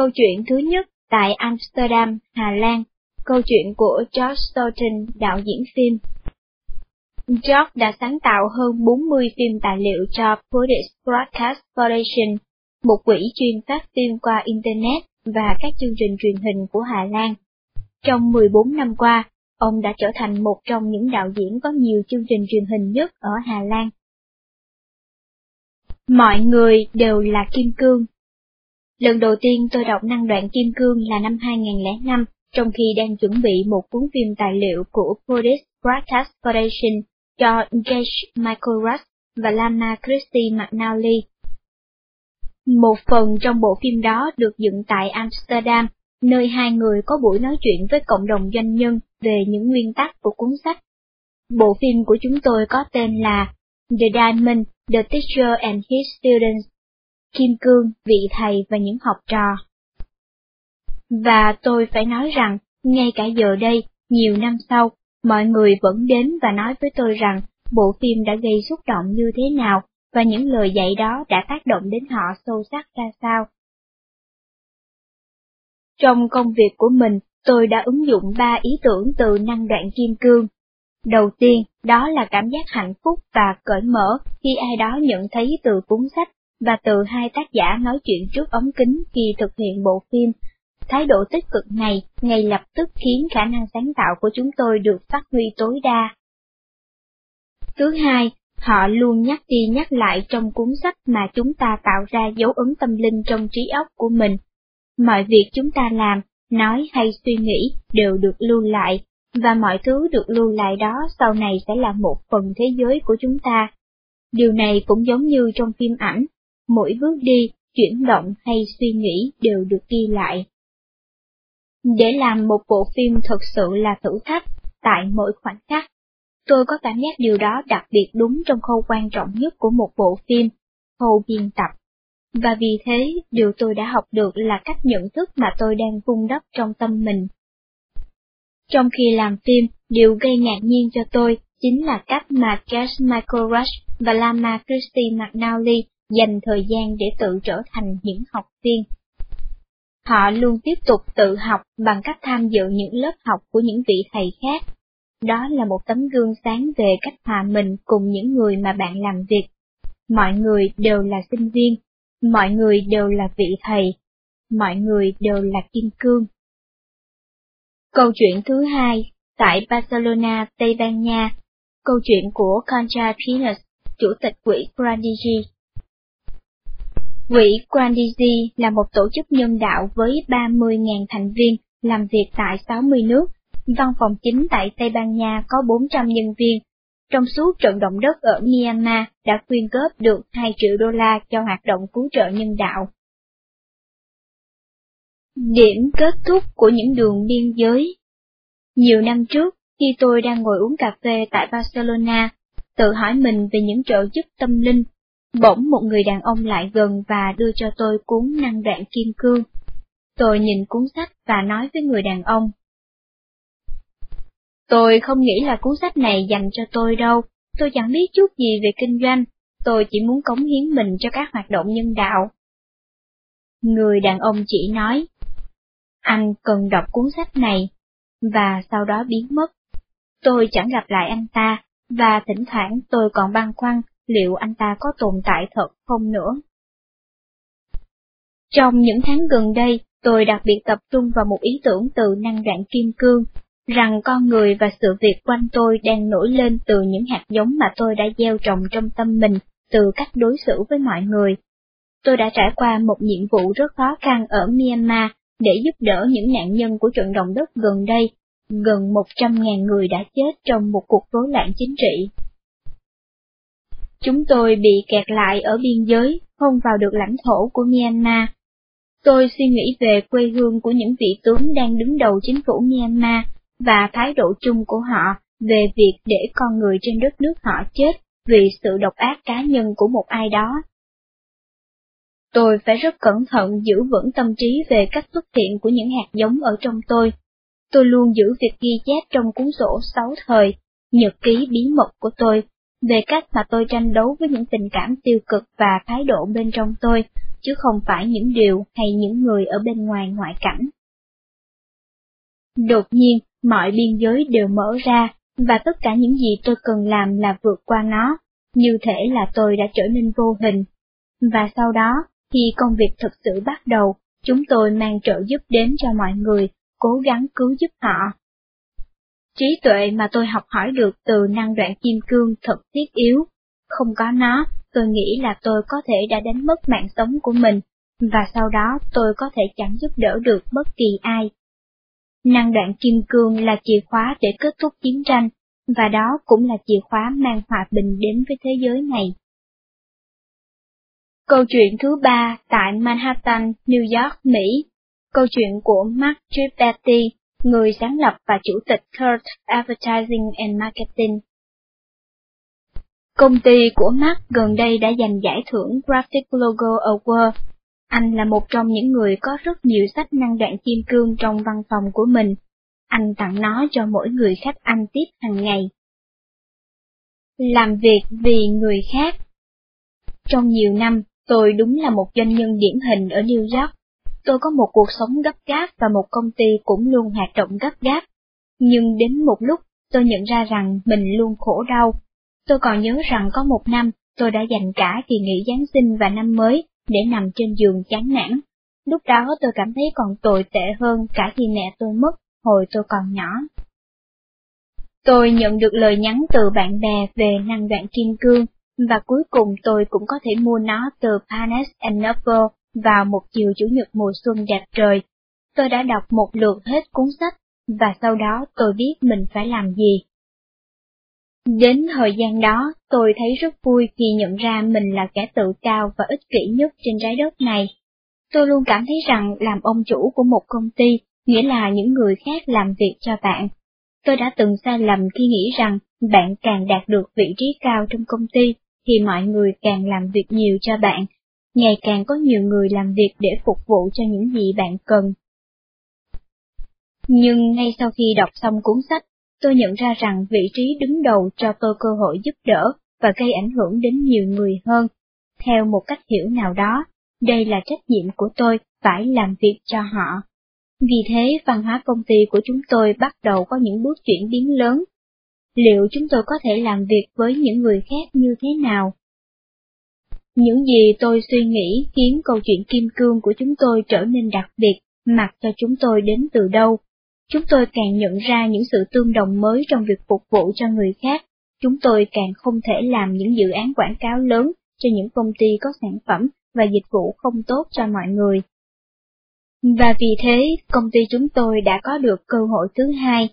Câu chuyện thứ nhất tại Amsterdam, Hà Lan, câu chuyện của George Stoughton, đạo diễn phim. George đã sáng tạo hơn 40 phim tài liệu cho British Broadcast Foundation, một quỹ chuyên phát phim qua Internet và các chương trình truyền hình của Hà Lan. Trong 14 năm qua, ông đã trở thành một trong những đạo diễn có nhiều chương trình truyền hình nhất ở Hà Lan. Mọi người đều là kim cương. Lần đầu tiên tôi đọc năng đoạn kim cương là năm 2005, trong khi đang chuẩn bị một cuốn phim tài liệu của Buddhist Broadcast Foundation cho Gage Michael Rush và Lana Christie McNally. Một phần trong bộ phim đó được dựng tại Amsterdam, nơi hai người có buổi nói chuyện với cộng đồng doanh nhân về những nguyên tắc của cuốn sách. Bộ phim của chúng tôi có tên là The Diamond, The Teacher and His Students, Kim Cương, Vị Thầy và những học trò. Và tôi phải nói rằng, ngay cả giờ đây, nhiều năm sau, mọi người vẫn đến và nói với tôi rằng bộ phim đã gây xúc động như thế nào và những lời dạy đó đã tác động đến họ sâu sắc ra sao. Trong công việc của mình, tôi đã ứng dụng ba ý tưởng từ năng đoạn kim cương. Đầu tiên, đó là cảm giác hạnh phúc và cởi mở khi ai đó nhận thấy từ cuốn sách và từ hai tác giả nói chuyện trước ống kính khi thực hiện bộ phim. Thái độ tích cực này ngay lập tức khiến khả năng sáng tạo của chúng tôi được phát huy tối đa. Thứ hai, họ luôn nhắc đi nhắc lại trong cuốn sách mà chúng ta tạo ra dấu ấn tâm linh trong trí óc của mình. Mọi việc chúng ta làm, nói hay suy nghĩ đều được lưu lại, và mọi thứ được lưu lại đó sau này sẽ là một phần thế giới của chúng ta. Điều này cũng giống như trong phim ảnh, mỗi bước đi, chuyển động hay suy nghĩ đều được ghi lại. Để làm một bộ phim thật sự là thử thách, tại mỗi khoảnh khắc, tôi có cảm giác điều đó đặc biệt đúng trong khâu quan trọng nhất của một bộ phim, khâu biên tập. Và vì thế, điều tôi đã học được là cách nhận thức mà tôi đang vun đắp trong tâm mình. Trong khi làm phim, điều gây ngạc nhiên cho tôi chính là cách mà Cash Michael Rush và Lama Christie McNally dành thời gian để tự trở thành những học viên. Họ luôn tiếp tục tự học bằng cách tham dự những lớp học của những vị thầy khác. Đó là một tấm gương sáng về cách hòa mình cùng những người mà bạn làm việc. Mọi người đều là sinh viên, mọi người đều là vị thầy, mọi người đều là kim cương. Câu chuyện thứ hai, tại Barcelona, Tây Ban Nha, câu chuyện của Concha Pinas, chủ tịch quỹ Grandigi. Quỹ Grandigi là một tổ chức nhân đạo với 30.000 thành viên, làm việc tại 60 nước. Văn phòng chính tại Tây Ban Nha có 400 nhân viên. Trong suốt trận động đất ở Myanmar đã quyên góp được 2 triệu đô la cho hoạt động cứu trợ nhân đạo. Điểm kết thúc của những đường biên giới Nhiều năm trước, khi tôi đang ngồi uống cà phê tại Barcelona, tự hỏi mình về những trợ giúp tâm linh Bỗng một người đàn ông lại gần và đưa cho tôi cuốn năng đoạn kim cương. Tôi nhìn cuốn sách và nói với người đàn ông. Tôi không nghĩ là cuốn sách này dành cho tôi đâu, tôi chẳng biết chút gì về kinh doanh, tôi chỉ muốn cống hiến mình cho các hoạt động nhân đạo. Người đàn ông chỉ nói, anh cần đọc cuốn sách này, và sau đó biến mất. Tôi chẳng gặp lại anh ta, và thỉnh thoảng tôi còn băn khoăn liệu anh ta có tồn tại thật không nữa. Trong những tháng gần đây, tôi đặc biệt tập trung vào một ý tưởng từ năng đoạn kim cương, rằng con người và sự việc quanh tôi đang nổi lên từ những hạt giống mà tôi đã gieo trồng trong tâm mình từ cách đối xử với mọi người. Tôi đã trải qua một nhiệm vụ rất khó khăn ở Myanmar để giúp đỡ những nạn nhân của trận động đất gần đây, gần 100.000 người đã chết trong một cuộc rối loạn chính trị. Chúng tôi bị kẹt lại ở biên giới, không vào được lãnh thổ của Myanmar. Tôi suy nghĩ về quê hương của những vị tướng đang đứng đầu chính phủ Myanmar và thái độ chung của họ về việc để con người trên đất nước họ chết vì sự độc ác cá nhân của một ai đó. Tôi phải rất cẩn thận giữ vững tâm trí về cách xuất hiện của những hạt giống ở trong tôi. Tôi luôn giữ việc ghi chép trong cuốn sổ sáu thời, nhật ký bí mật của tôi về cách mà tôi tranh đấu với những tình cảm tiêu cực và thái độ bên trong tôi, chứ không phải những điều hay những người ở bên ngoài ngoại cảnh. Đột nhiên, mọi biên giới đều mở ra, và tất cả những gì tôi cần làm là vượt qua nó, như thể là tôi đã trở nên vô hình. Và sau đó, khi công việc thực sự bắt đầu, chúng tôi mang trợ giúp đến cho mọi người, cố gắng cứu giúp họ. Trí tuệ mà tôi học hỏi được từ năng đoạn kim cương thật thiết yếu. Không có nó, tôi nghĩ là tôi có thể đã đánh mất mạng sống của mình, và sau đó tôi có thể chẳng giúp đỡ được bất kỳ ai. Năng đoạn kim cương là chìa khóa để kết thúc chiến tranh, và đó cũng là chìa khóa mang hòa bình đến với thế giới này. Câu chuyện thứ ba tại Manhattan, New York, Mỹ. Câu chuyện của Mark Trippetti, người sáng lập và chủ tịch Kurt Advertising and Marketing. Công ty của Mark gần đây đã giành giải thưởng Graphic Logo Award. Anh là một trong những người có rất nhiều sách năng đoạn kim cương trong văn phòng của mình. Anh tặng nó cho mỗi người khách anh tiếp hàng ngày. Làm việc vì người khác Trong nhiều năm, tôi đúng là một doanh nhân điển hình ở New York. Tôi có một cuộc sống gấp gáp và một công ty cũng luôn hoạt động gấp gáp. Nhưng đến một lúc, tôi nhận ra rằng mình luôn khổ đau. Tôi còn nhớ rằng có một năm, tôi đã dành cả kỳ nghỉ Giáng sinh và năm mới để nằm trên giường chán nản. Lúc đó tôi cảm thấy còn tồi tệ hơn cả khi mẹ tôi mất hồi tôi còn nhỏ. Tôi nhận được lời nhắn từ bạn bè về năng đoạn kim cương, và cuối cùng tôi cũng có thể mua nó từ Panes and Noble vào một chiều chủ nhật mùa xuân đẹp trời. Tôi đã đọc một lượt hết cuốn sách, và sau đó tôi biết mình phải làm gì. Đến thời gian đó, tôi thấy rất vui khi nhận ra mình là kẻ tự cao và ích kỷ nhất trên trái đất này. Tôi luôn cảm thấy rằng làm ông chủ của một công ty nghĩa là những người khác làm việc cho bạn. Tôi đã từng sai lầm khi nghĩ rằng bạn càng đạt được vị trí cao trong công ty thì mọi người càng làm việc nhiều cho bạn, ngày càng có nhiều người làm việc để phục vụ cho những gì bạn cần. Nhưng ngay sau khi đọc xong cuốn sách, tôi nhận ra rằng vị trí đứng đầu cho tôi cơ hội giúp đỡ và gây ảnh hưởng đến nhiều người hơn. Theo một cách hiểu nào đó, đây là trách nhiệm của tôi phải làm việc cho họ. Vì thế, văn hóa công ty của chúng tôi bắt đầu có những bước chuyển biến lớn. Liệu chúng tôi có thể làm việc với những người khác như thế nào? Những gì tôi suy nghĩ khiến câu chuyện kim cương của chúng tôi trở nên đặc biệt, mặc cho chúng tôi đến từ đâu. Chúng tôi càng nhận ra những sự tương đồng mới trong việc phục vụ cho người khác, chúng tôi càng không thể làm những dự án quảng cáo lớn cho những công ty có sản phẩm và dịch vụ không tốt cho mọi người. Và vì thế, công ty chúng tôi đã có được cơ hội thứ hai.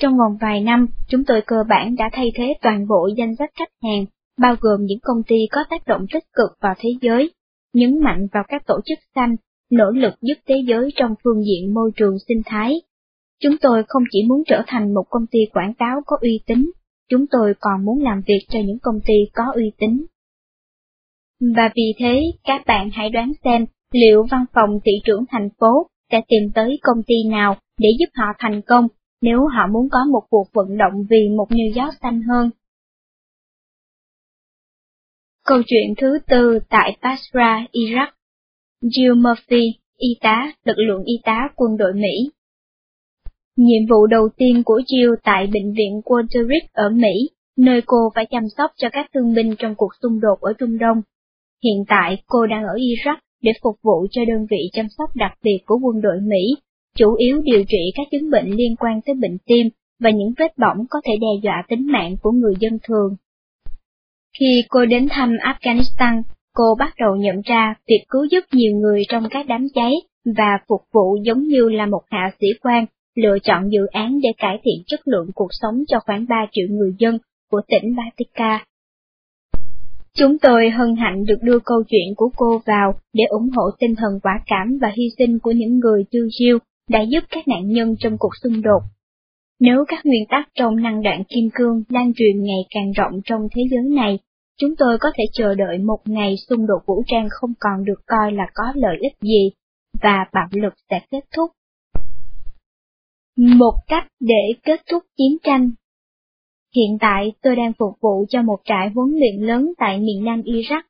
Trong vòng vài năm, chúng tôi cơ bản đã thay thế toàn bộ danh sách khách hàng, bao gồm những công ty có tác động tích cực vào thế giới, nhấn mạnh vào các tổ chức xanh, nỗ lực giúp thế giới trong phương diện môi trường sinh thái. Chúng tôi không chỉ muốn trở thành một công ty quảng cáo có uy tín, chúng tôi còn muốn làm việc cho những công ty có uy tín. Và vì thế, các bạn hãy đoán xem liệu văn phòng thị trưởng thành phố sẽ tìm tới công ty nào để giúp họ thành công nếu họ muốn có một cuộc vận động vì một New York xanh hơn. Câu chuyện thứ tư tại Basra, Iraq Jill Murphy, y tá, lực lượng y tá quân đội Mỹ Nhiệm vụ đầu tiên của Jill tại bệnh viện Walter Reed ở Mỹ, nơi cô phải chăm sóc cho các thương binh trong cuộc xung đột ở Trung Đông. Hiện tại cô đang ở Iraq để phục vụ cho đơn vị chăm sóc đặc biệt của quân đội Mỹ, chủ yếu điều trị các chứng bệnh liên quan tới bệnh tim và những vết bỏng có thể đe dọa tính mạng của người dân thường. Khi cô đến thăm Afghanistan, cô bắt đầu nhận ra việc cứu giúp nhiều người trong các đám cháy và phục vụ giống như là một hạ sĩ quan lựa chọn dự án để cải thiện chất lượng cuộc sống cho khoảng 3 triệu người dân của tỉnh Batika Chúng tôi hân hạnh được đưa câu chuyện của cô vào để ủng hộ tinh thần quả cảm và hy sinh của những người chưa diêu đã giúp các nạn nhân trong cuộc xung đột. Nếu các nguyên tắc trong năng đoạn kim cương lan truyền ngày càng rộng trong thế giới này, chúng tôi có thể chờ đợi một ngày xung đột vũ trang không còn được coi là có lợi ích gì, và bạo lực sẽ kết thúc. Một cách để kết thúc chiến tranh Hiện tại tôi đang phục vụ cho một trại huấn luyện lớn tại miền nam Iraq.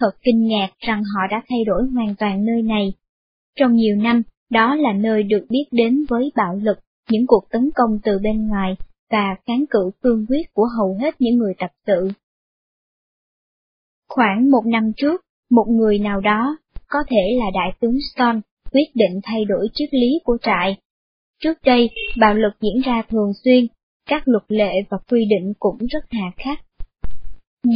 Thật kinh ngạc rằng họ đã thay đổi hoàn toàn nơi này. Trong nhiều năm, đó là nơi được biết đến với bạo lực, những cuộc tấn công từ bên ngoài và kháng cự cương quyết của hầu hết những người tập sự. Khoảng một năm trước, một người nào đó, có thể là đại tướng Stone, quyết định thay đổi triết lý của trại. Trước đây, bạo lực diễn ra thường xuyên, các luật lệ và quy định cũng rất hà khắc.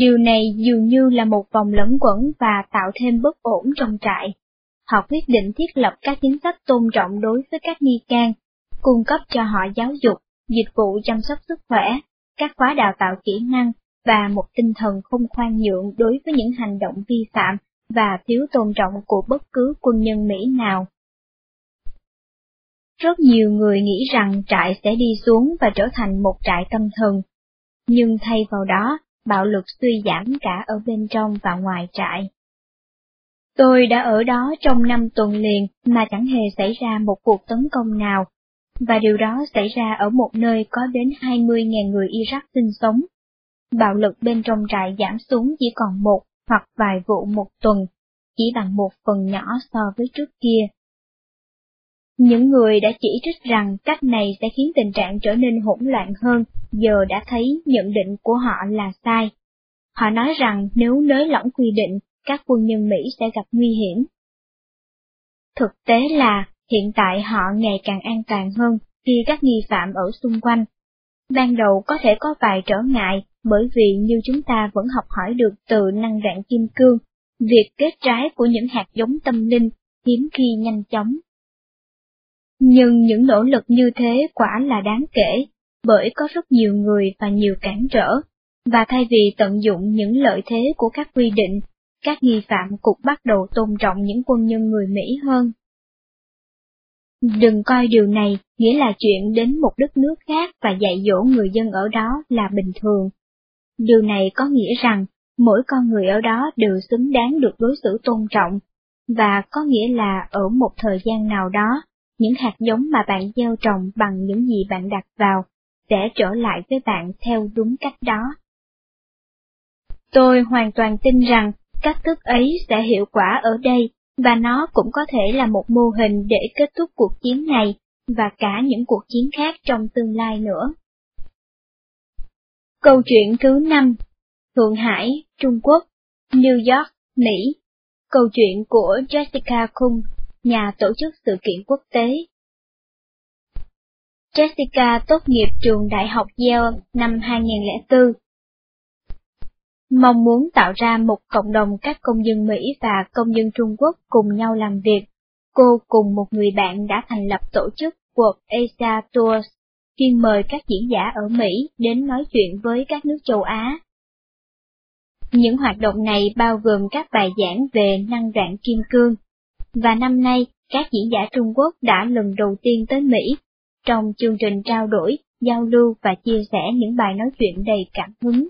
Điều này dường như là một vòng lẫn quẩn và tạo thêm bất ổn trong trại. Họ quyết định thiết lập các chính sách tôn trọng đối với các nghi can, cung cấp cho họ giáo dục, dịch vụ chăm sóc sức khỏe, các khóa đào tạo kỹ năng và một tinh thần không khoan nhượng đối với những hành động vi phạm và thiếu tôn trọng của bất cứ quân nhân Mỹ nào. Rất nhiều người nghĩ rằng trại sẽ đi xuống và trở thành một trại tâm thần, nhưng thay vào đó, bạo lực suy giảm cả ở bên trong và ngoài trại. Tôi đã ở đó trong năm tuần liền mà chẳng hề xảy ra một cuộc tấn công nào, và điều đó xảy ra ở một nơi có đến 20.000 người Iraq sinh sống. Bạo lực bên trong trại giảm xuống chỉ còn một hoặc vài vụ một tuần, chỉ bằng một phần nhỏ so với trước kia. Những người đã chỉ trích rằng cách này sẽ khiến tình trạng trở nên hỗn loạn hơn, giờ đã thấy nhận định của họ là sai. Họ nói rằng nếu nới lỏng quy định, các quân nhân Mỹ sẽ gặp nguy hiểm. Thực tế là, hiện tại họ ngày càng an toàn hơn khi các nghi phạm ở xung quanh. Ban đầu có thể có vài trở ngại, bởi vì như chúng ta vẫn học hỏi được từ năng đoạn kim cương, việc kết trái của những hạt giống tâm linh hiếm khi nhanh chóng. Nhưng những nỗ lực như thế quả là đáng kể, bởi có rất nhiều người và nhiều cản trở, và thay vì tận dụng những lợi thế của các quy định, các nghi phạm cũng bắt đầu tôn trọng những quân nhân người Mỹ hơn. Đừng coi điều này nghĩa là chuyện đến một đất nước khác và dạy dỗ người dân ở đó là bình thường. Điều này có nghĩa rằng mỗi con người ở đó đều xứng đáng được đối xử tôn trọng, và có nghĩa là ở một thời gian nào đó, những hạt giống mà bạn gieo trồng bằng những gì bạn đặt vào sẽ trở lại với bạn theo đúng cách đó. Tôi hoàn toàn tin rằng cách thức ấy sẽ hiệu quả ở đây, và nó cũng có thể là một mô hình để kết thúc cuộc chiến này và cả những cuộc chiến khác trong tương lai nữa. Câu chuyện thứ 5 Thượng Hải, Trung Quốc, New York, Mỹ Câu chuyện của Jessica Kung, nhà tổ chức sự kiện quốc tế. Jessica tốt nghiệp trường Đại học Yale năm 2004 mong muốn tạo ra một cộng đồng các công dân Mỹ và công dân Trung Quốc cùng nhau làm việc. Cô cùng một người bạn đã thành lập tổ chức World Asia Tours, chuyên mời các diễn giả ở Mỹ đến nói chuyện với các nước châu Á. Những hoạt động này bao gồm các bài giảng về năng đoạn kim cương, và năm nay các diễn giả Trung Quốc đã lần đầu tiên tới Mỹ, trong chương trình trao đổi, giao lưu và chia sẻ những bài nói chuyện đầy cảm hứng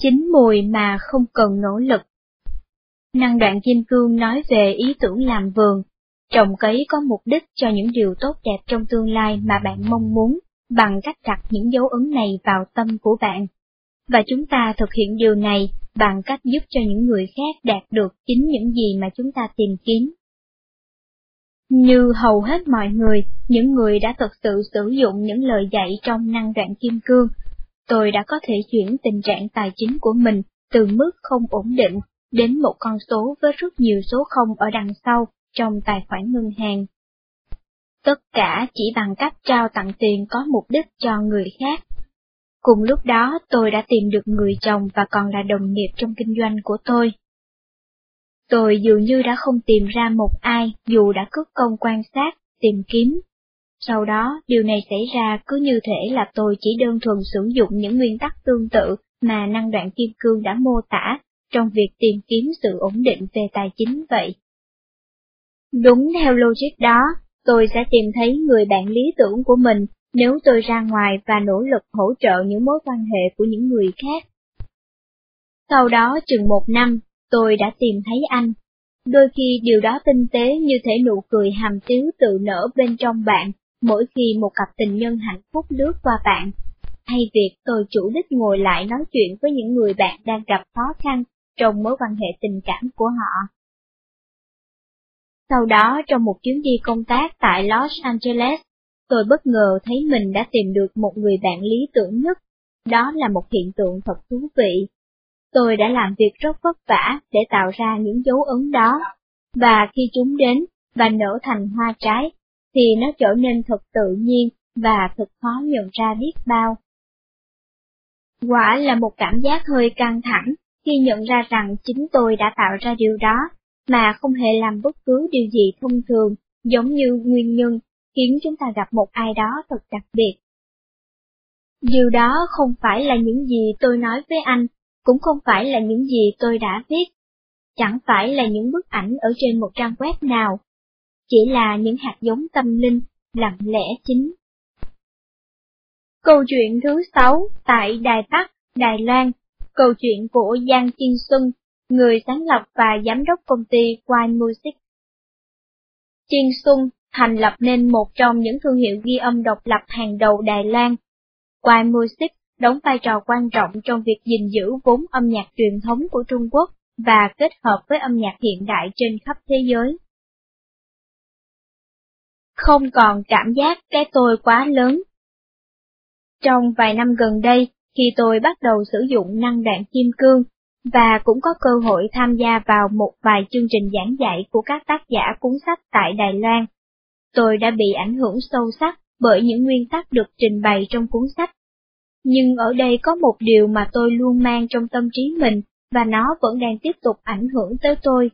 chín mùi mà không cần nỗ lực. Năng đoạn kim cương nói về ý tưởng làm vườn, trồng cấy có mục đích cho những điều tốt đẹp trong tương lai mà bạn mong muốn, bằng cách đặt những dấu ấn này vào tâm của bạn. Và chúng ta thực hiện điều này bằng cách giúp cho những người khác đạt được chính những gì mà chúng ta tìm kiếm. Như hầu hết mọi người, những người đã thực sự sử dụng những lời dạy trong năng đoạn kim cương tôi đã có thể chuyển tình trạng tài chính của mình từ mức không ổn định đến một con số với rất nhiều số không ở đằng sau trong tài khoản ngân hàng. Tất cả chỉ bằng cách trao tặng tiền có mục đích cho người khác. Cùng lúc đó tôi đã tìm được người chồng và còn là đồng nghiệp trong kinh doanh của tôi. Tôi dường như đã không tìm ra một ai dù đã cất công quan sát, tìm kiếm sau đó, điều này xảy ra cứ như thể là tôi chỉ đơn thuần sử dụng những nguyên tắc tương tự mà năng đoạn kim cương đã mô tả trong việc tìm kiếm sự ổn định về tài chính vậy. Đúng theo logic đó, tôi sẽ tìm thấy người bạn lý tưởng của mình nếu tôi ra ngoài và nỗ lực hỗ trợ những mối quan hệ của những người khác. Sau đó chừng một năm, tôi đã tìm thấy anh. Đôi khi điều đó tinh tế như thể nụ cười hàm tiếu tự nở bên trong bạn mỗi khi một cặp tình nhân hạnh phúc lướt qua bạn. hay việc tôi chủ đích ngồi lại nói chuyện với những người bạn đang gặp khó khăn trong mối quan hệ tình cảm của họ. Sau đó trong một chuyến đi công tác tại Los Angeles, tôi bất ngờ thấy mình đã tìm được một người bạn lý tưởng nhất. Đó là một hiện tượng thật thú vị. Tôi đã làm việc rất vất vả để tạo ra những dấu ấn đó, và khi chúng đến và nở thành hoa trái, thì nó trở nên thật tự nhiên và thật khó nhận ra biết bao. Quả là một cảm giác hơi căng thẳng khi nhận ra rằng chính tôi đã tạo ra điều đó, mà không hề làm bất cứ điều gì thông thường, giống như nguyên nhân khiến chúng ta gặp một ai đó thật đặc biệt. Điều đó không phải là những gì tôi nói với anh, cũng không phải là những gì tôi đã viết, chẳng phải là những bức ảnh ở trên một trang web nào, chỉ là những hạt giống tâm linh, lặng lẽ chính. Câu chuyện thứ sáu tại Đài Bắc, Đài Loan, câu chuyện của Giang Chiên Xuân, người sáng lập và giám đốc công ty Wine Music. Chiên Xuân thành lập nên một trong những thương hiệu ghi âm độc lập hàng đầu Đài Loan. Wine Music đóng vai trò quan trọng trong việc gìn giữ vốn âm nhạc truyền thống của Trung Quốc và kết hợp với âm nhạc hiện đại trên khắp thế giới. Không còn cảm giác cái tôi quá lớn. Trong vài năm gần đây, khi tôi bắt đầu sử dụng năng đạn kim cương, và cũng có cơ hội tham gia vào một vài chương trình giảng dạy của các tác giả cuốn sách tại Đài Loan, tôi đã bị ảnh hưởng sâu sắc bởi những nguyên tắc được trình bày trong cuốn sách. Nhưng ở đây có một điều mà tôi luôn mang trong tâm trí mình, và nó vẫn đang tiếp tục ảnh hưởng tới tôi.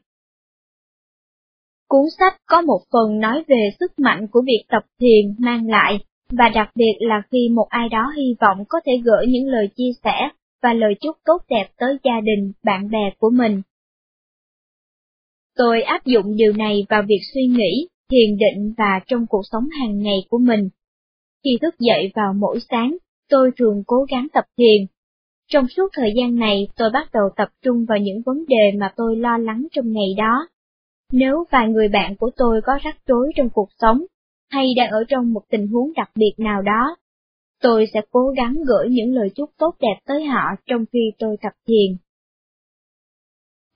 Cuốn sách có một phần nói về sức mạnh của việc tập thiền mang lại, và đặc biệt là khi một ai đó hy vọng có thể gửi những lời chia sẻ và lời chúc tốt đẹp tới gia đình, bạn bè của mình. Tôi áp dụng điều này vào việc suy nghĩ, thiền định và trong cuộc sống hàng ngày của mình. Khi thức dậy vào mỗi sáng, tôi thường cố gắng tập thiền. Trong suốt thời gian này, tôi bắt đầu tập trung vào những vấn đề mà tôi lo lắng trong ngày đó. Nếu vài người bạn của tôi có rắc rối trong cuộc sống, hay đang ở trong một tình huống đặc biệt nào đó, tôi sẽ cố gắng gửi những lời chúc tốt đẹp tới họ trong khi tôi tập thiền.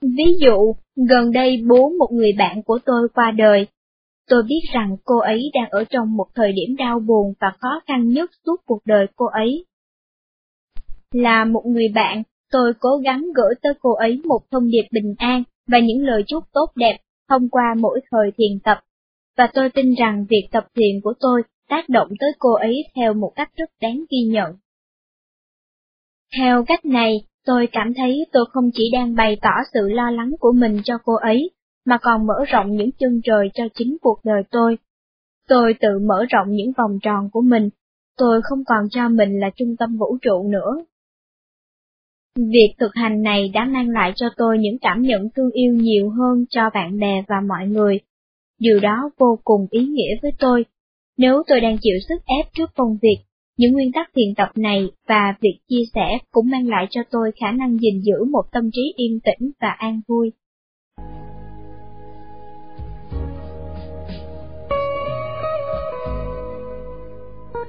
Ví dụ, gần đây bố một người bạn của tôi qua đời, Tôi biết rằng cô ấy đang ở trong một thời điểm đau buồn và khó khăn nhất suốt cuộc đời cô ấy. Là một người bạn, tôi cố gắng gửi tới cô ấy một thông điệp bình an và những lời chúc tốt đẹp thông qua mỗi thời thiền tập, và tôi tin rằng việc tập thiền của tôi tác động tới cô ấy theo một cách rất đáng ghi nhận. Theo cách này, tôi cảm thấy tôi không chỉ đang bày tỏ sự lo lắng của mình cho cô ấy, mà còn mở rộng những chân trời cho chính cuộc đời tôi. Tôi tự mở rộng những vòng tròn của mình, tôi không còn cho mình là trung tâm vũ trụ nữa. Việc thực hành này đã mang lại cho tôi những cảm nhận thương yêu nhiều hơn cho bạn bè và mọi người. Điều đó vô cùng ý nghĩa với tôi. Nếu tôi đang chịu sức ép trước công việc, những nguyên tắc thiền tập này và việc chia sẻ cũng mang lại cho tôi khả năng gìn giữ một tâm trí yên tĩnh và an vui.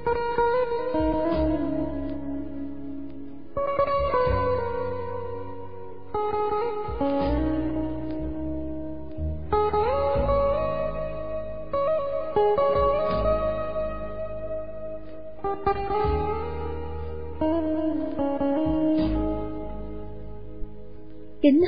Kính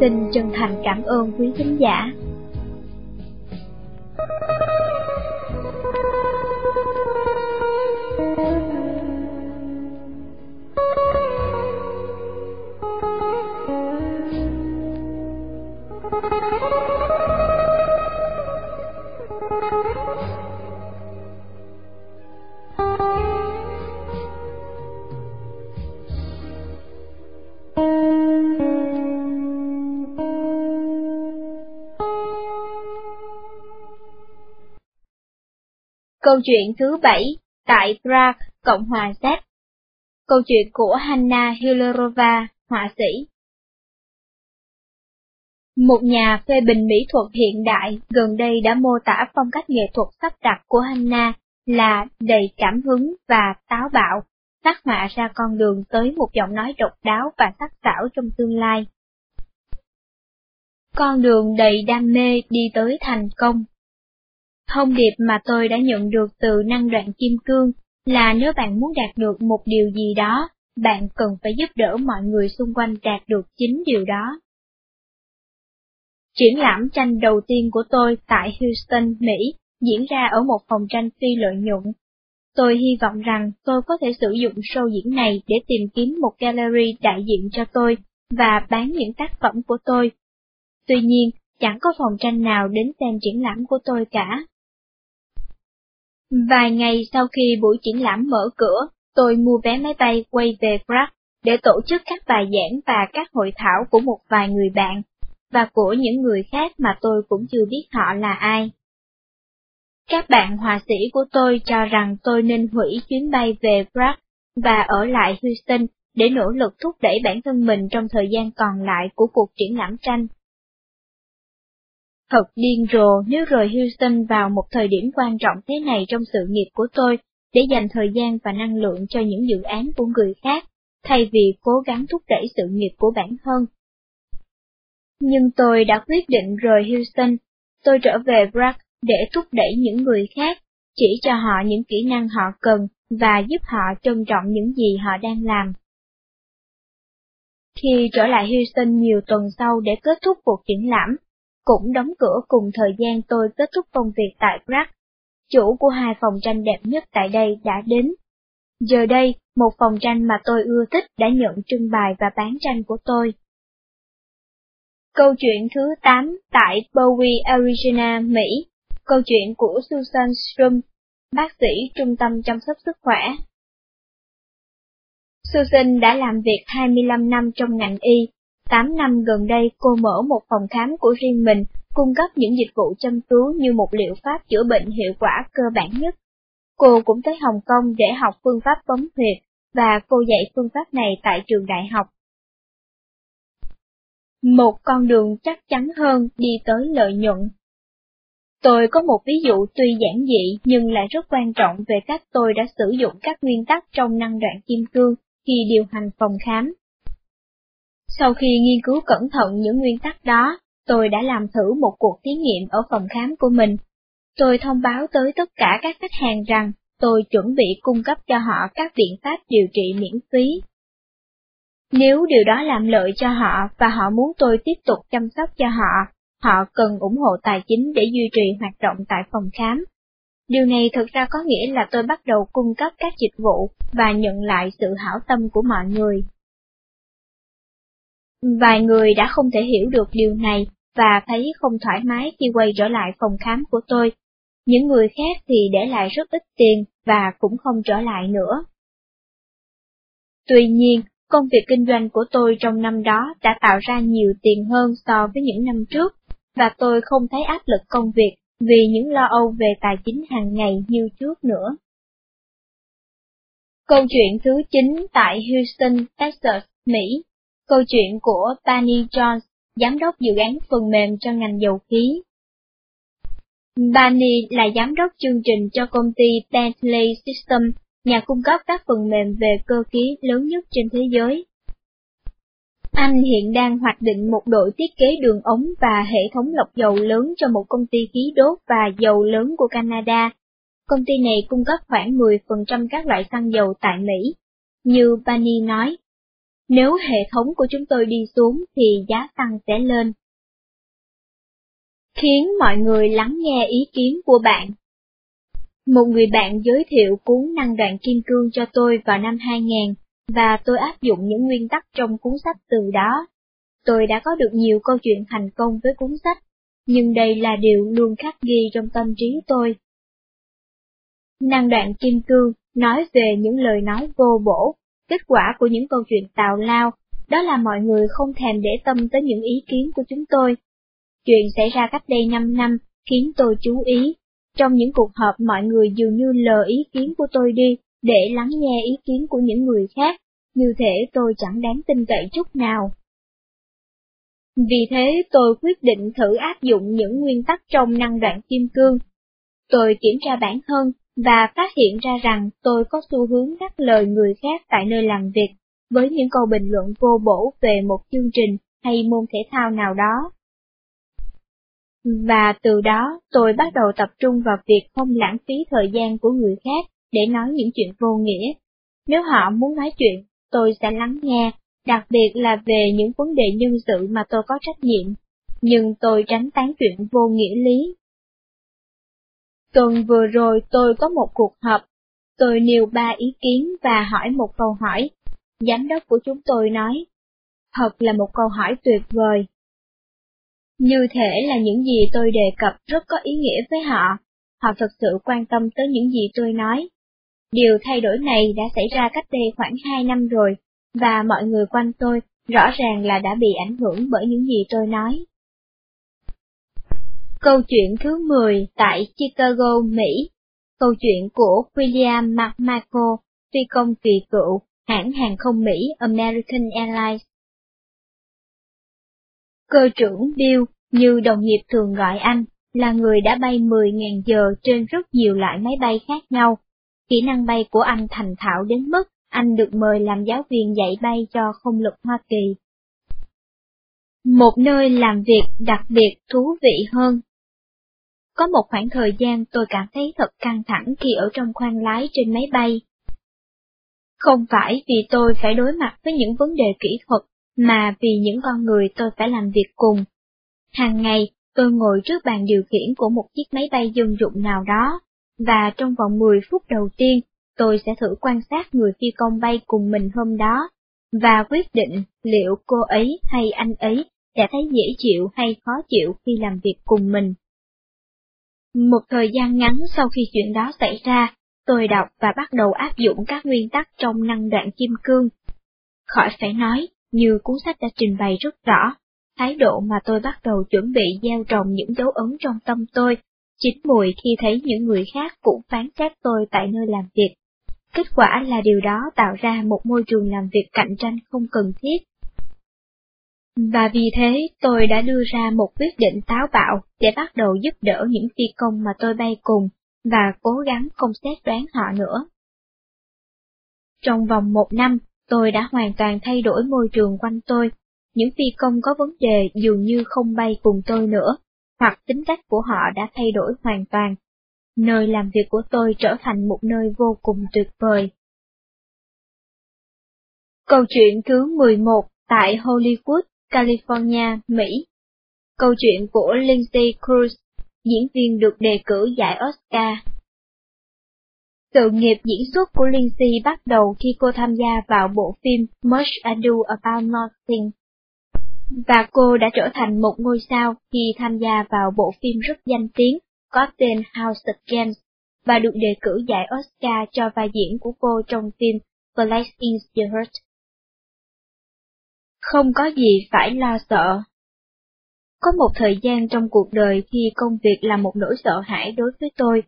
Xin chân thành cảm ơn quý khán giả. Câu chuyện thứ bảy tại Prague, Cộng hòa Séc. Câu chuyện của Hanna Hilerova, họa sĩ. Một nhà phê bình mỹ thuật hiện đại gần đây đã mô tả phong cách nghệ thuật sắp đặt của Hanna là đầy cảm hứng và táo bạo, tác họa ra con đường tới một giọng nói độc đáo và sắc sảo trong tương lai. Con đường đầy đam mê đi tới thành công, Thông điệp mà tôi đã nhận được từ năng đoạn kim cương là nếu bạn muốn đạt được một điều gì đó, bạn cần phải giúp đỡ mọi người xung quanh đạt được chính điều đó. Triển lãm tranh đầu tiên của tôi tại Houston, Mỹ, diễn ra ở một phòng tranh phi lợi nhuận. Tôi hy vọng rằng tôi có thể sử dụng show diễn này để tìm kiếm một gallery đại diện cho tôi và bán những tác phẩm của tôi. Tuy nhiên, chẳng có phòng tranh nào đến xem triển lãm của tôi cả. Vài ngày sau khi buổi triển lãm mở cửa, tôi mua vé máy bay quay về Prague để tổ chức các bài giảng và các hội thảo của một vài người bạn, và của những người khác mà tôi cũng chưa biết họ là ai. Các bạn họa sĩ của tôi cho rằng tôi nên hủy chuyến bay về Prague và ở lại Houston để nỗ lực thúc đẩy bản thân mình trong thời gian còn lại của cuộc triển lãm tranh. Thật điên rồ nếu rời Houston vào một thời điểm quan trọng thế này trong sự nghiệp của tôi, để dành thời gian và năng lượng cho những dự án của người khác, thay vì cố gắng thúc đẩy sự nghiệp của bản thân. Nhưng tôi đã quyết định rời Houston, tôi trở về Prague để thúc đẩy những người khác, chỉ cho họ những kỹ năng họ cần và giúp họ trân trọng những gì họ đang làm. Khi trở lại Houston nhiều tuần sau để kết thúc cuộc triển lãm, cũng đóng cửa cùng thời gian tôi kết thúc công việc tại Prague. Chủ của hai phòng tranh đẹp nhất tại đây đã đến. Giờ đây, một phòng tranh mà tôi ưa thích đã nhận trưng bày và bán tranh của tôi. Câu chuyện thứ 8 tại Bowie, Arizona, Mỹ. Câu chuyện của Susan Strum, bác sĩ trung tâm chăm sóc sức khỏe. Susan đã làm việc 25 năm trong ngành y, 8 năm gần đây cô mở một phòng khám của riêng mình cung cấp những dịch vụ chăm cứu như một liệu pháp chữa bệnh hiệu quả cơ bản nhất. Cô cũng tới Hồng Kông để học phương pháp bấm huyệt, và cô dạy phương pháp này tại trường đại học. Một con đường chắc chắn hơn đi tới lợi nhuận. Tôi có một ví dụ tuy giản dị nhưng lại rất quan trọng về cách tôi đã sử dụng các nguyên tắc trong năng đoạn kim cương khi điều hành phòng khám. Sau khi nghiên cứu cẩn thận những nguyên tắc đó, tôi đã làm thử một cuộc thí nghiệm ở phòng khám của mình. Tôi thông báo tới tất cả các khách hàng rằng tôi chuẩn bị cung cấp cho họ các biện pháp điều trị miễn phí. Nếu điều đó làm lợi cho họ và họ muốn tôi tiếp tục chăm sóc cho họ, họ cần ủng hộ tài chính để duy trì hoạt động tại phòng khám. Điều này thực ra có nghĩa là tôi bắt đầu cung cấp các dịch vụ và nhận lại sự hảo tâm của mọi người. Vài người đã không thể hiểu được điều này và thấy không thoải mái khi quay trở lại phòng khám của tôi. Những người khác thì để lại rất ít tiền và cũng không trở lại nữa. Tuy nhiên, công việc kinh doanh của tôi trong năm đó đã tạo ra nhiều tiền hơn so với những năm trước, và tôi không thấy áp lực công việc vì những lo âu về tài chính hàng ngày như trước nữa. Câu chuyện thứ 9 tại Houston, Texas, Mỹ Câu chuyện của Barney Jones, giám đốc dự án phần mềm cho ngành dầu khí. Barney là giám đốc chương trình cho công ty Bentley Systems, nhà cung cấp các phần mềm về cơ khí lớn nhất trên thế giới. Anh hiện đang hoạch định một đội thiết kế đường ống và hệ thống lọc dầu lớn cho một công ty khí đốt và dầu lớn của Canada. Công ty này cung cấp khoảng 10% các loại xăng dầu tại Mỹ. Như Barney nói, nếu hệ thống của chúng tôi đi xuống thì giá xăng sẽ lên. Khiến mọi người lắng nghe ý kiến của bạn. Một người bạn giới thiệu cuốn năng đoạn kim cương cho tôi vào năm 2000, và tôi áp dụng những nguyên tắc trong cuốn sách từ đó. Tôi đã có được nhiều câu chuyện thành công với cuốn sách, nhưng đây là điều luôn khắc ghi trong tâm trí tôi. Năng đoạn kim cương nói về những lời nói vô bổ, Kết quả của những câu chuyện tào lao, đó là mọi người không thèm để tâm tới những ý kiến của chúng tôi. Chuyện xảy ra cách đây 5 năm khiến tôi chú ý. Trong những cuộc họp mọi người dường như lờ ý kiến của tôi đi để lắng nghe ý kiến của những người khác, như thể tôi chẳng đáng tin cậy chút nào. Vì thế tôi quyết định thử áp dụng những nguyên tắc trong năng đoạn kim cương. Tôi kiểm tra bản thân và phát hiện ra rằng tôi có xu hướng ngắt lời người khác tại nơi làm việc với những câu bình luận vô bổ về một chương trình hay môn thể thao nào đó. Và từ đó tôi bắt đầu tập trung vào việc không lãng phí thời gian của người khác để nói những chuyện vô nghĩa. Nếu họ muốn nói chuyện, tôi sẽ lắng nghe, đặc biệt là về những vấn đề nhân sự mà tôi có trách nhiệm, nhưng tôi tránh tán chuyện vô nghĩa lý Tuần vừa rồi tôi có một cuộc họp, tôi nêu ba ý kiến và hỏi một câu hỏi. Giám đốc của chúng tôi nói, thật là một câu hỏi tuyệt vời. Như thể là những gì tôi đề cập rất có ý nghĩa với họ, họ thật sự quan tâm tới những gì tôi nói. Điều thay đổi này đã xảy ra cách đây khoảng 2 năm rồi, và mọi người quanh tôi rõ ràng là đã bị ảnh hưởng bởi những gì tôi nói. Câu chuyện thứ 10 tại Chicago, Mỹ. Câu chuyện của William McMichael, phi công kỳ cựu, hãng hàng không Mỹ American Airlines. Cơ trưởng Bill, như đồng nghiệp thường gọi anh, là người đã bay 10.000 giờ trên rất nhiều loại máy bay khác nhau. Kỹ năng bay của anh thành thạo đến mức anh được mời làm giáo viên dạy bay cho không lực Hoa Kỳ. Một nơi làm việc đặc biệt thú vị hơn có một khoảng thời gian tôi cảm thấy thật căng thẳng khi ở trong khoang lái trên máy bay. Không phải vì tôi phải đối mặt với những vấn đề kỹ thuật, mà vì những con người tôi phải làm việc cùng. Hàng ngày, tôi ngồi trước bàn điều khiển của một chiếc máy bay dân dụng nào đó, và trong vòng 10 phút đầu tiên, tôi sẽ thử quan sát người phi công bay cùng mình hôm đó, và quyết định liệu cô ấy hay anh ấy sẽ thấy dễ chịu hay khó chịu khi làm việc cùng mình. Một thời gian ngắn sau khi chuyện đó xảy ra, tôi đọc và bắt đầu áp dụng các nguyên tắc trong năng đoạn kim cương. Khỏi phải nói, như cuốn sách đã trình bày rất rõ, thái độ mà tôi bắt đầu chuẩn bị gieo trồng những dấu ấn trong tâm tôi, chính mùi khi thấy những người khác cũng phán xét tôi tại nơi làm việc. Kết quả là điều đó tạo ra một môi trường làm việc cạnh tranh không cần thiết. Và vì thế tôi đã đưa ra một quyết định táo bạo để bắt đầu giúp đỡ những phi công mà tôi bay cùng, và cố gắng không xét đoán họ nữa. Trong vòng một năm, tôi đã hoàn toàn thay đổi môi trường quanh tôi. Những phi công có vấn đề dường như không bay cùng tôi nữa, hoặc tính cách của họ đã thay đổi hoàn toàn. Nơi làm việc của tôi trở thành một nơi vô cùng tuyệt vời. Câu chuyện thứ 11 tại Hollywood, California, Mỹ Câu chuyện của Lindsay Cruz, diễn viên được đề cử giải Oscar. Sự nghiệp diễn xuất của Lindsay bắt đầu khi cô tham gia vào bộ phim Much Ado About Nothing. Và cô đã trở thành một ngôi sao khi tham gia vào bộ phim rất danh tiếng có tên House of Games và được đề cử giải Oscar cho vai diễn của cô trong phim Flash in the Heart. Không có gì phải lo sợ. Có một thời gian trong cuộc đời khi công việc là một nỗi sợ hãi đối với tôi,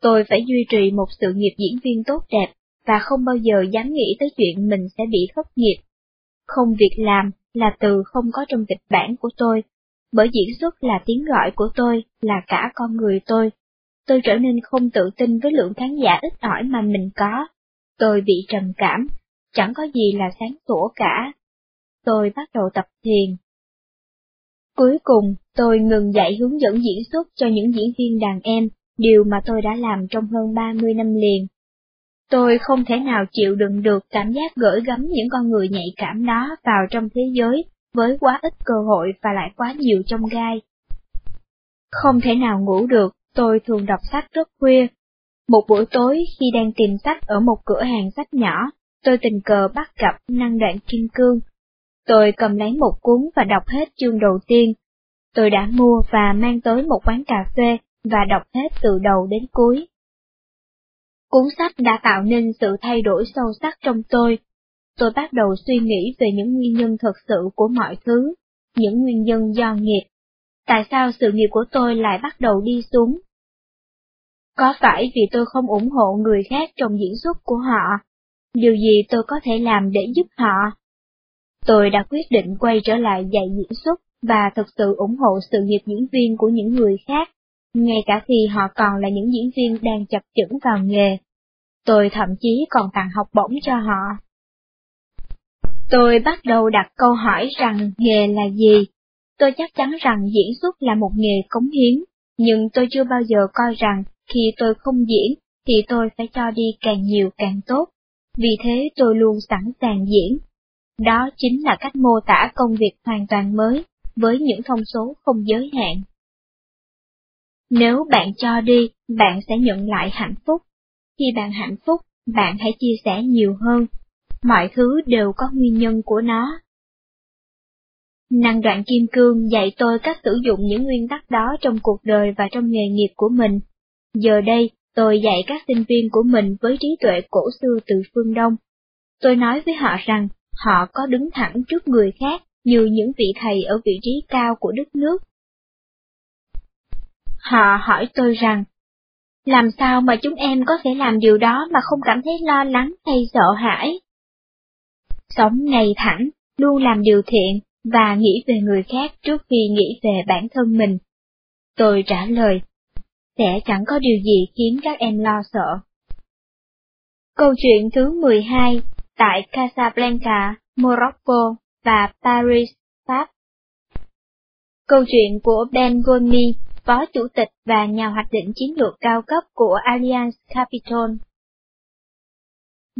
Tôi phải duy trì một sự nghiệp diễn viên tốt đẹp, và không bao giờ dám nghĩ tới chuyện mình sẽ bị thất nghiệp. Không việc làm là từ không có trong kịch bản của tôi, bởi diễn xuất là tiếng gọi của tôi, là cả con người tôi. Tôi trở nên không tự tin với lượng khán giả ít ỏi mà mình có. Tôi bị trầm cảm, chẳng có gì là sáng sủa cả. Tôi bắt đầu tập thiền. Cuối cùng, tôi ngừng dạy hướng dẫn diễn xuất cho những diễn viên đàn em, điều mà tôi đã làm trong hơn 30 năm liền. Tôi không thể nào chịu đựng được cảm giác gửi gắm những con người nhạy cảm đó vào trong thế giới với quá ít cơ hội và lại quá nhiều trong gai. Không thể nào ngủ được, tôi thường đọc sách rất khuya. Một buổi tối khi đang tìm sách ở một cửa hàng sách nhỏ, tôi tình cờ bắt gặp năng đoạn kim cương. Tôi cầm lấy một cuốn và đọc hết chương đầu tiên. Tôi đã mua và mang tới một quán cà phê và đọc hết từ đầu đến cuối. Cuốn sách đã tạo nên sự thay đổi sâu sắc trong tôi. Tôi bắt đầu suy nghĩ về những nguyên nhân thật sự của mọi thứ, những nguyên nhân do nghiệp. Tại sao sự nghiệp của tôi lại bắt đầu đi xuống? Có phải vì tôi không ủng hộ người khác trong diễn xuất của họ? Điều gì tôi có thể làm để giúp họ? Tôi đã quyết định quay trở lại dạy diễn xuất và thực sự ủng hộ sự nghiệp diễn viên của những người khác ngay cả khi họ còn là những diễn viên đang chập chững vào nghề. Tôi thậm chí còn tặng học bổng cho họ. Tôi bắt đầu đặt câu hỏi rằng nghề là gì. Tôi chắc chắn rằng diễn xuất là một nghề cống hiến, nhưng tôi chưa bao giờ coi rằng khi tôi không diễn thì tôi phải cho đi càng nhiều càng tốt. Vì thế tôi luôn sẵn sàng diễn. Đó chính là cách mô tả công việc hoàn toàn mới, với những thông số không giới hạn. Nếu bạn cho đi, bạn sẽ nhận lại hạnh phúc. Khi bạn hạnh phúc, bạn hãy chia sẻ nhiều hơn. Mọi thứ đều có nguyên nhân của nó. Năng đoạn kim cương dạy tôi cách sử dụng những nguyên tắc đó trong cuộc đời và trong nghề nghiệp của mình. Giờ đây, tôi dạy các sinh viên của mình với trí tuệ cổ xưa từ phương Đông. Tôi nói với họ rằng, họ có đứng thẳng trước người khác như những vị thầy ở vị trí cao của đất nước Họ hỏi tôi rằng, làm sao mà chúng em có thể làm điều đó mà không cảm thấy lo lắng hay sợ hãi? Sống ngay thẳng, luôn làm điều thiện và nghĩ về người khác trước khi nghĩ về bản thân mình. Tôi trả lời, sẽ chẳng có điều gì khiến các em lo sợ. Câu chuyện thứ 12 tại Casablanca, Morocco và Paris, Pháp. Câu chuyện của Ben Goni phó chủ tịch và nhà hoạch định chiến lược cao cấp của Allianz Capital.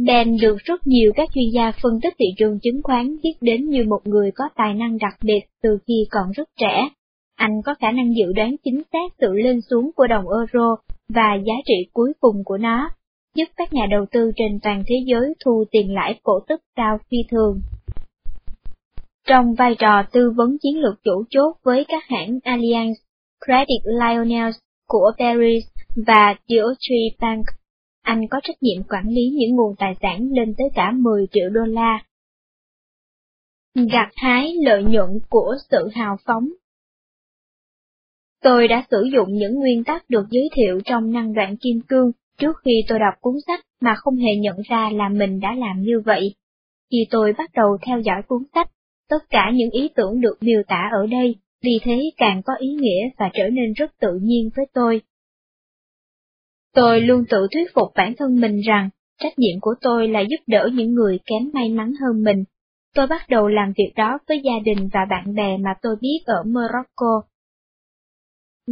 Ben được rất nhiều các chuyên gia phân tích thị trường chứng khoán biết đến như một người có tài năng đặc biệt từ khi còn rất trẻ. Anh có khả năng dự đoán chính xác sự lên xuống của đồng euro và giá trị cuối cùng của nó, giúp các nhà đầu tư trên toàn thế giới thu tiền lãi cổ tức cao phi thường. Trong vai trò tư vấn chiến lược chủ chốt với các hãng Allianz Credit Lyonnais của Paris và Deutsche Bank. Anh có trách nhiệm quản lý những nguồn tài sản lên tới cả 10 triệu đô la. gặt hái lợi nhuận của sự hào phóng. Tôi đã sử dụng những nguyên tắc được giới thiệu trong năng đoạn kim cương trước khi tôi đọc cuốn sách mà không hề nhận ra là mình đã làm như vậy. Khi tôi bắt đầu theo dõi cuốn sách, tất cả những ý tưởng được miêu tả ở đây, vì thế càng có ý nghĩa và trở nên rất tự nhiên với tôi. Tôi luôn tự thuyết phục bản thân mình rằng, trách nhiệm của tôi là giúp đỡ những người kém may mắn hơn mình. Tôi bắt đầu làm việc đó với gia đình và bạn bè mà tôi biết ở Morocco.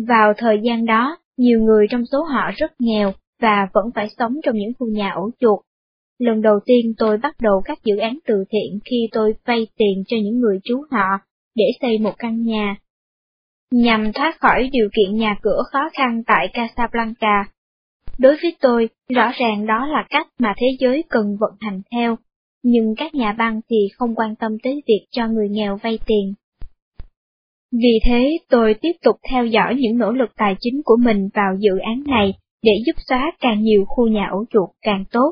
Vào thời gian đó, nhiều người trong số họ rất nghèo và vẫn phải sống trong những khu nhà ổ chuột. Lần đầu tiên tôi bắt đầu các dự án từ thiện khi tôi vay tiền cho những người chú họ để xây một căn nhà. Nhằm thoát khỏi điều kiện nhà cửa khó khăn tại Casablanca, Đối với tôi, rõ ràng đó là cách mà thế giới cần vận hành theo, nhưng các nhà băng thì không quan tâm tới việc cho người nghèo vay tiền. Vì thế, tôi tiếp tục theo dõi những nỗ lực tài chính của mình vào dự án này để giúp xóa càng nhiều khu nhà ổ chuột càng tốt.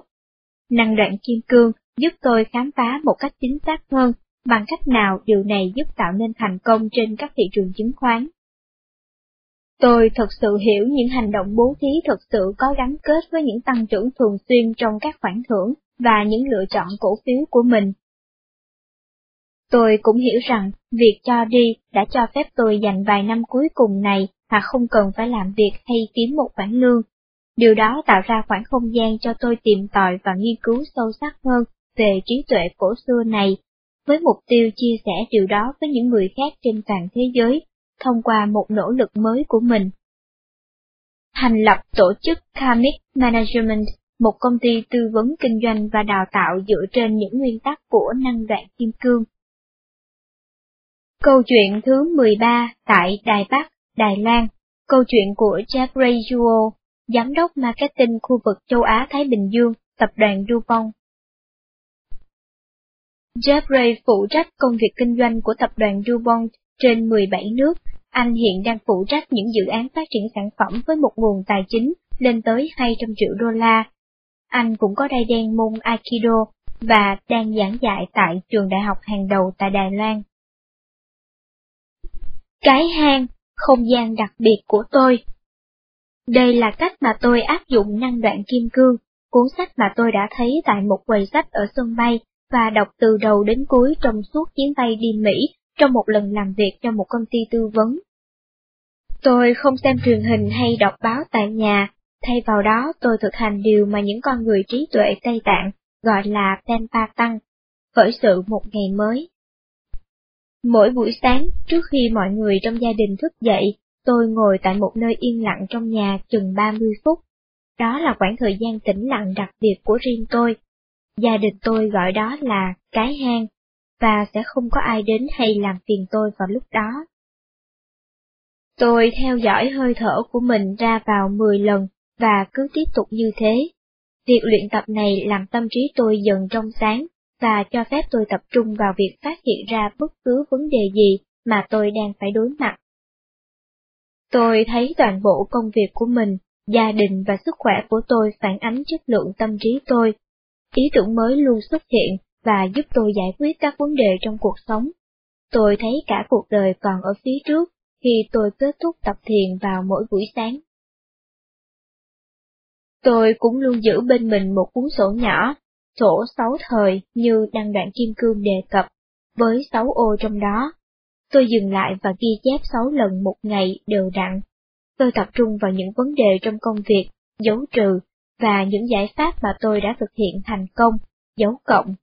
Năng đoạn kim cương giúp tôi khám phá một cách chính xác hơn, bằng cách nào điều này giúp tạo nên thành công trên các thị trường chứng khoán. Tôi thật sự hiểu những hành động bố thí thật sự có gắn kết với những tăng trưởng thường xuyên trong các khoản thưởng và những lựa chọn cổ phiếu của mình. Tôi cũng hiểu rằng, việc cho đi đã cho phép tôi dành vài năm cuối cùng này mà không cần phải làm việc hay kiếm một khoản lương. Điều đó tạo ra khoảng không gian cho tôi tìm tòi và nghiên cứu sâu sắc hơn về trí tuệ cổ xưa này, với mục tiêu chia sẻ điều đó với những người khác trên toàn thế giới thông qua một nỗ lực mới của mình. Thành lập tổ chức Karmic Management, một công ty tư vấn kinh doanh và đào tạo dựa trên những nguyên tắc của năng đoạn kim cương. Câu chuyện thứ 13 tại Đài Bắc, Đài Loan, câu chuyện của Jack Juo, Giám đốc Marketing khu vực châu Á-Thái Bình Dương, tập đoàn DuPont. Jeffrey phụ trách công việc kinh doanh của tập đoàn DuPont trên 17 nước, anh hiện đang phụ trách những dự án phát triển sản phẩm với một nguồn tài chính lên tới 200 triệu đô la. Anh cũng có đai đen môn Aikido và đang giảng dạy tại trường đại học hàng đầu tại Đài Loan. Cái hang, không gian đặc biệt của tôi đây là cách mà tôi áp dụng năng đoạn kim cương, cuốn sách mà tôi đã thấy tại một quầy sách ở sân bay và đọc từ đầu đến cuối trong suốt chuyến bay đi Mỹ trong một lần làm việc cho một công ty tư vấn. Tôi không xem truyền hình hay đọc báo tại nhà, thay vào đó tôi thực hành điều mà những con người trí tuệ Tây Tạng gọi là Tenpa Tăng, khởi sự một ngày mới. Mỗi buổi sáng, trước khi mọi người trong gia đình thức dậy, tôi ngồi tại một nơi yên lặng trong nhà chừng 30 phút. Đó là khoảng thời gian tĩnh lặng đặc biệt của riêng tôi. Gia đình tôi gọi đó là cái hang, và sẽ không có ai đến hay làm phiền tôi vào lúc đó. Tôi theo dõi hơi thở của mình ra vào 10 lần, và cứ tiếp tục như thế. Việc luyện tập này làm tâm trí tôi dần trong sáng, và cho phép tôi tập trung vào việc phát hiện ra bất cứ vấn đề gì mà tôi đang phải đối mặt. Tôi thấy toàn bộ công việc của mình, gia đình và sức khỏe của tôi phản ánh chất lượng tâm trí tôi. Ý tưởng mới luôn xuất hiện và giúp tôi giải quyết các vấn đề trong cuộc sống. Tôi thấy cả cuộc đời còn ở phía trước khi tôi kết thúc tập thiền vào mỗi buổi sáng. Tôi cũng luôn giữ bên mình một cuốn sổ nhỏ, sổ sáu thời như đăng đoạn kim cương đề cập, với sáu ô trong đó. Tôi dừng lại và ghi chép sáu lần một ngày đều đặn. Tôi tập trung vào những vấn đề trong công việc, dấu trừ, và những giải pháp mà tôi đã thực hiện thành công, dấu cộng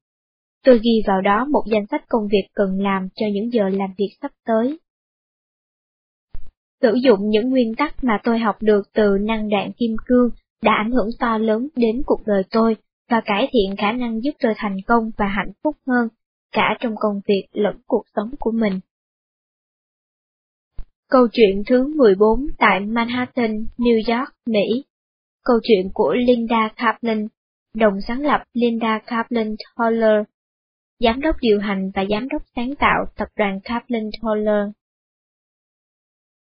Tôi ghi vào đó một danh sách công việc cần làm cho những giờ làm việc sắp tới. Sử dụng những nguyên tắc mà tôi học được từ năng đạn kim cương đã ảnh hưởng to lớn đến cuộc đời tôi và cải thiện khả năng giúp tôi thành công và hạnh phúc hơn, cả trong công việc lẫn cuộc sống của mình. Câu chuyện thứ 14 tại Manhattan, New York, Mỹ Câu chuyện của Linda Kaplan, đồng sáng lập Linda Kaplan Toller giám đốc điều hành và giám đốc sáng tạo tập đoàn Kaplan Toller.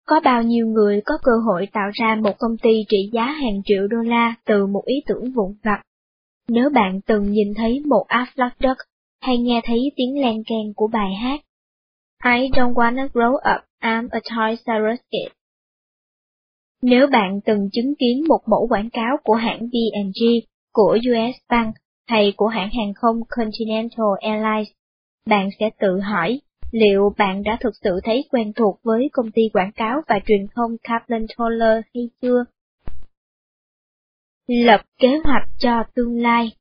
Có bao nhiêu người có cơ hội tạo ra một công ty trị giá hàng triệu đô la từ một ý tưởng vụn vặt? Nếu bạn từng nhìn thấy một Aflac Duck hay nghe thấy tiếng len keng của bài hát. I don't wanna grow up, I'm a toy Cyrus kid. Nếu bạn từng chứng kiến một mẫu quảng cáo của hãng B&G, của US Bank hay của hãng hàng không Continental Airlines, bạn sẽ tự hỏi liệu bạn đã thực sự thấy quen thuộc với công ty quảng cáo và truyền thông Kaplan Toller hay chưa? Lập kế hoạch cho tương lai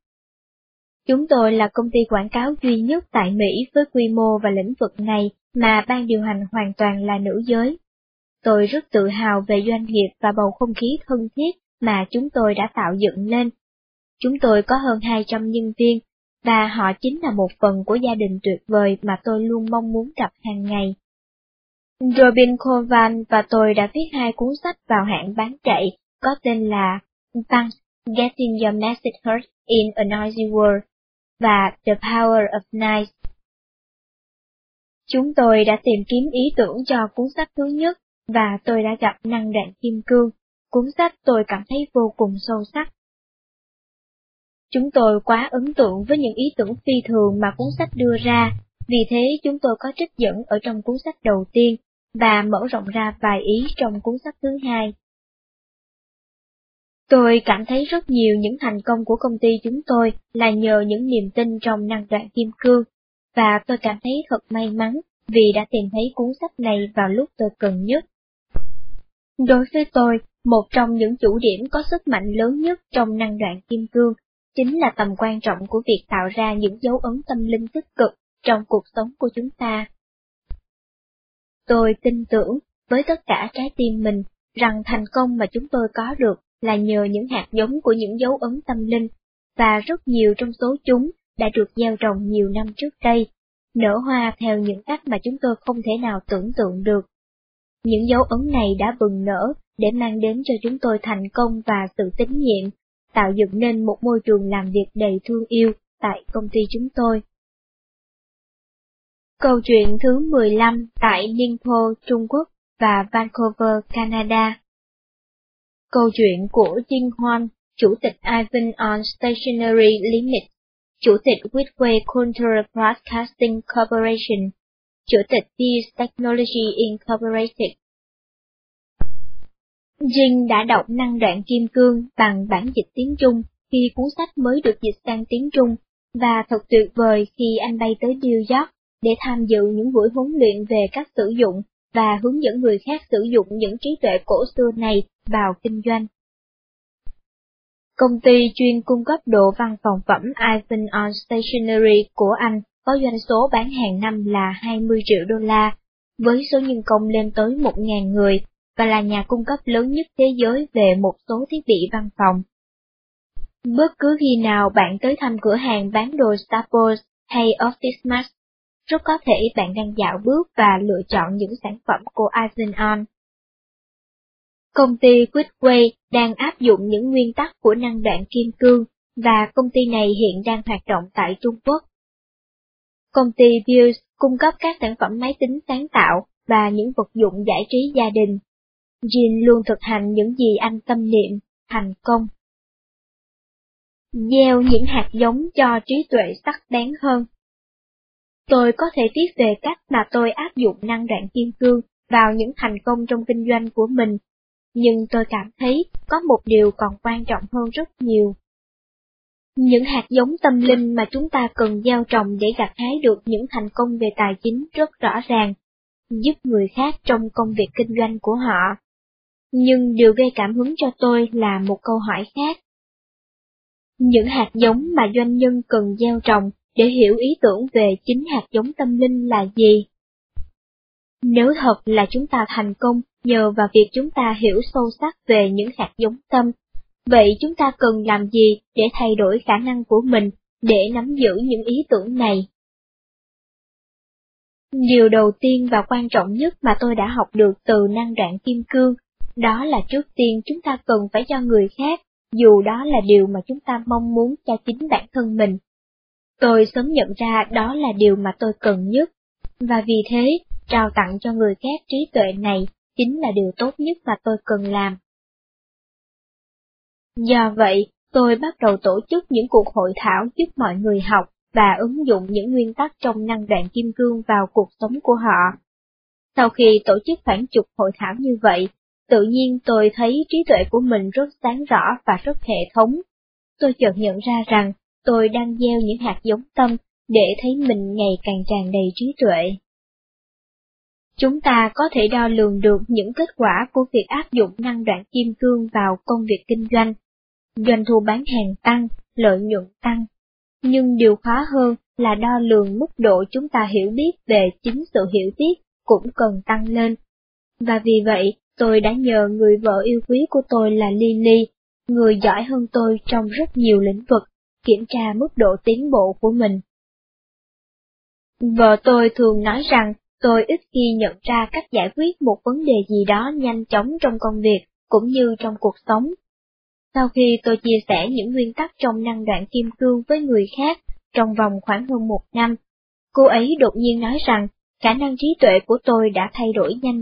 Chúng tôi là công ty quảng cáo duy nhất tại Mỹ với quy mô và lĩnh vực này mà ban điều hành hoàn toàn là nữ giới. Tôi rất tự hào về doanh nghiệp và bầu không khí thân thiết mà chúng tôi đã tạo dựng lên. Chúng tôi có hơn 200 nhân viên, và họ chính là một phần của gia đình tuyệt vời mà tôi luôn mong muốn gặp hàng ngày. Robin Kovan và tôi đã viết hai cuốn sách vào hãng bán chạy có tên là Punch Getting Your Message Heard in a Noisy World và The Power of Nice. Chúng tôi đã tìm kiếm ý tưởng cho cuốn sách thứ nhất, và tôi đã gặp năng đạn kim cương. Cuốn sách tôi cảm thấy vô cùng sâu sắc. Chúng tôi quá ấn tượng với những ý tưởng phi thường mà cuốn sách đưa ra, vì thế chúng tôi có trích dẫn ở trong cuốn sách đầu tiên, và mở rộng ra vài ý trong cuốn sách thứ hai. Tôi cảm thấy rất nhiều những thành công của công ty chúng tôi là nhờ những niềm tin trong năng đoạn kim cương, và tôi cảm thấy thật may mắn vì đã tìm thấy cuốn sách này vào lúc tôi cần nhất. Đối với tôi, một trong những chủ điểm có sức mạnh lớn nhất trong năng đoạn kim cương chính là tầm quan trọng của việc tạo ra những dấu ấn tâm linh tích cực trong cuộc sống của chúng ta. Tôi tin tưởng với tất cả trái tim mình rằng thành công mà chúng tôi có được là nhờ những hạt giống của những dấu ấn tâm linh, và rất nhiều trong số chúng đã được gieo trồng nhiều năm trước đây, nở hoa theo những cách mà chúng tôi không thể nào tưởng tượng được. Những dấu ấn này đã bừng nở để mang đến cho chúng tôi thành công và sự tín nhiệm, tạo dựng nên một môi trường làm việc đầy thương yêu tại công ty chúng tôi. Câu chuyện thứ 15 tại Ningpo, Trung Quốc và Vancouver, Canada Câu chuyện của Jin Hoan, Chủ tịch Ivan on Stationery Limited, Chủ tịch Whitway Counter Broadcasting Corporation, Chủ tịch Peace Technology Incorporated. Jin đã đọc năng đoạn kim cương bằng bản dịch tiếng Trung khi cuốn sách mới được dịch sang tiếng Trung, và thật tuyệt vời khi anh bay tới New York để tham dự những buổi huấn luyện về cách sử dụng và hướng dẫn người khác sử dụng những trí tuệ cổ xưa này vào kinh doanh. Công ty chuyên cung cấp đồ văn phòng phẩm Ivan on Stationery của Anh có doanh số bán hàng năm là 20 triệu đô la, với số nhân công lên tới 1.000 người, và là nhà cung cấp lớn nhất thế giới về một số thiết bị văn phòng. Bất cứ khi nào bạn tới thăm cửa hàng bán đồ Staples hay Office Max, rất có thể bạn đang dạo bước và lựa chọn những sản phẩm của Ivan On. Công ty Quidway đang áp dụng những nguyên tắc của năng đoạn kim cương, và công ty này hiện đang hoạt động tại Trung Quốc. Công ty Bills cung cấp các sản phẩm máy tính sáng tạo và những vật dụng giải trí gia đình. Jin luôn thực hành những gì anh tâm niệm, thành công. Gieo những hạt giống cho trí tuệ sắc bén hơn. Tôi có thể viết về cách mà tôi áp dụng năng đoạn kim cương vào những thành công trong kinh doanh của mình nhưng tôi cảm thấy có một điều còn quan trọng hơn rất nhiều. Những hạt giống tâm linh mà chúng ta cần gieo trồng để gặt hái được những thành công về tài chính rất rõ ràng, giúp người khác trong công việc kinh doanh của họ. Nhưng điều gây cảm hứng cho tôi là một câu hỏi khác. Những hạt giống mà doanh nhân cần gieo trồng để hiểu ý tưởng về chính hạt giống tâm linh là gì? Nếu thật là chúng ta thành công nhờ vào việc chúng ta hiểu sâu sắc về những hạt giống tâm, vậy chúng ta cần làm gì để thay đổi khả năng của mình để nắm giữ những ý tưởng này? Điều đầu tiên và quan trọng nhất mà tôi đã học được từ năng đoạn kim cương, đó là trước tiên chúng ta cần phải cho người khác, dù đó là điều mà chúng ta mong muốn cho chính bản thân mình. Tôi sớm nhận ra đó là điều mà tôi cần nhất, và vì thế, trao tặng cho người khác trí tuệ này chính là điều tốt nhất mà tôi cần làm. Do vậy, tôi bắt đầu tổ chức những cuộc hội thảo giúp mọi người học và ứng dụng những nguyên tắc trong năng đoạn kim cương vào cuộc sống của họ. Sau khi tổ chức khoảng chục hội thảo như vậy, tự nhiên tôi thấy trí tuệ của mình rất sáng rõ và rất hệ thống. Tôi chợt nhận ra rằng tôi đang gieo những hạt giống tâm để thấy mình ngày càng tràn đầy trí tuệ. Chúng ta có thể đo lường được những kết quả của việc áp dụng năng đoạn kim cương vào công việc kinh doanh. Doanh thu bán hàng tăng, lợi nhuận tăng. Nhưng điều khó hơn là đo lường mức độ chúng ta hiểu biết về chính sự hiểu biết cũng cần tăng lên. Và vì vậy, tôi đã nhờ người vợ yêu quý của tôi là Lily, người giỏi hơn tôi trong rất nhiều lĩnh vực, kiểm tra mức độ tiến bộ của mình. Vợ tôi thường nói rằng tôi ít khi nhận ra cách giải quyết một vấn đề gì đó nhanh chóng trong công việc cũng như trong cuộc sống. Sau khi tôi chia sẻ những nguyên tắc trong năng đoạn kim cương với người khác trong vòng khoảng hơn một năm, cô ấy đột nhiên nói rằng khả năng trí tuệ của tôi đã thay đổi nhanh